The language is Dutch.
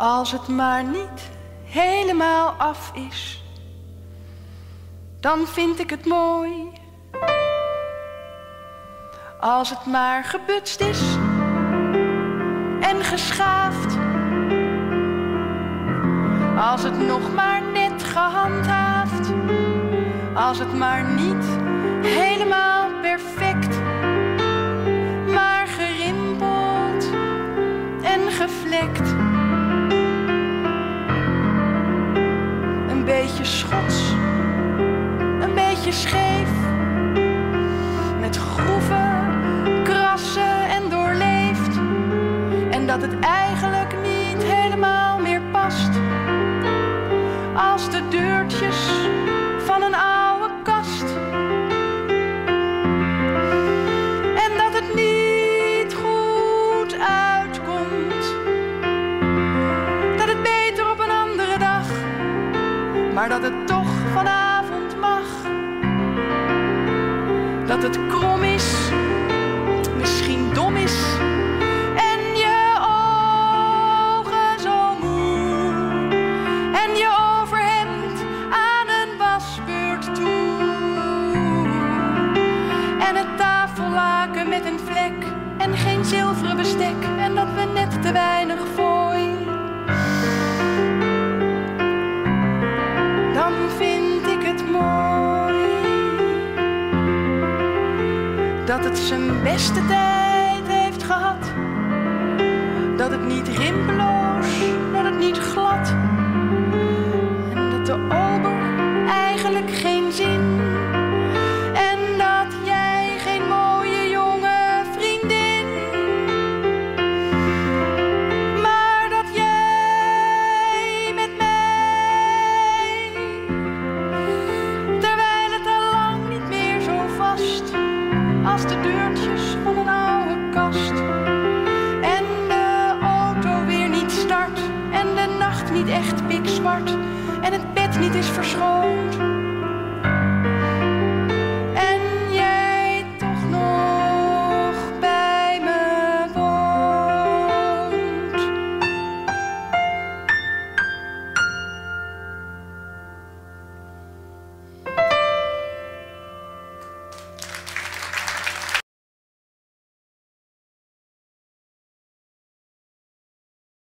Als het maar niet helemaal af is, dan vind ik het mooi. Als het maar gebutst is en geschaafd. Als het nog maar net gehandhaafd. Als het maar niet helemaal perfect. Maar gerimpeld en gevlekt. Beetje schots, een beetje scheef. Met groeven, krassen en doorleefd. En dat het eigenlijk niet helemaal meer past. Als de deurtjes Maar dat het toch vanavond mag. Dat het krom is, misschien dom is. En je ogen zo moe. En je overhemd aan een wasbeurt toe. En het tafellaken met een vlek. En geen zilveren bestek. En dat we Dat het zijn beste tijd heeft gehad. Dat het niet rimpeloos, Als de deurtjes van een oude kast. En de auto weer niet start. En de nacht niet echt pikzwart. En het bed niet is verschoond.